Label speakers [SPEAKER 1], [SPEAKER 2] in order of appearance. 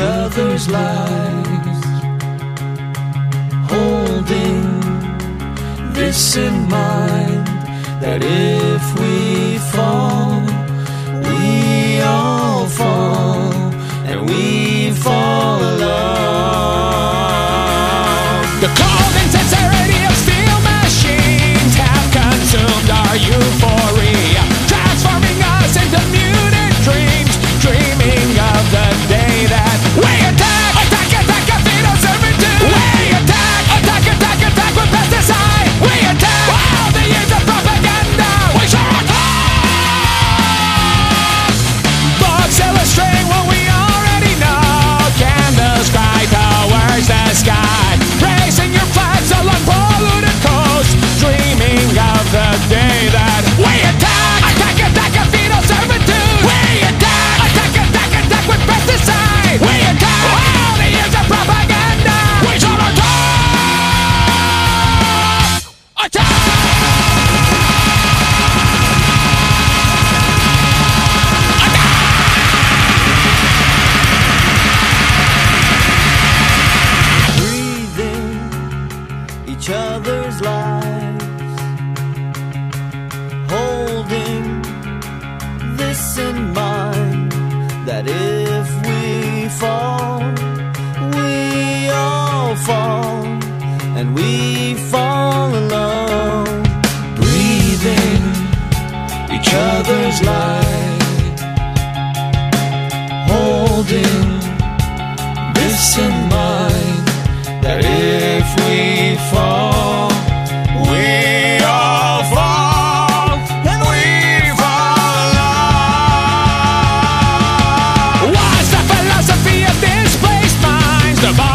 [SPEAKER 1] other's lives. Holding this in mind that if we fall, we all fall, and we fall alone. others' lives. Holding this in mind that if we fall, we all fall, and we fall alone. Breathing each other's light, holding this in mind.
[SPEAKER 2] the ball.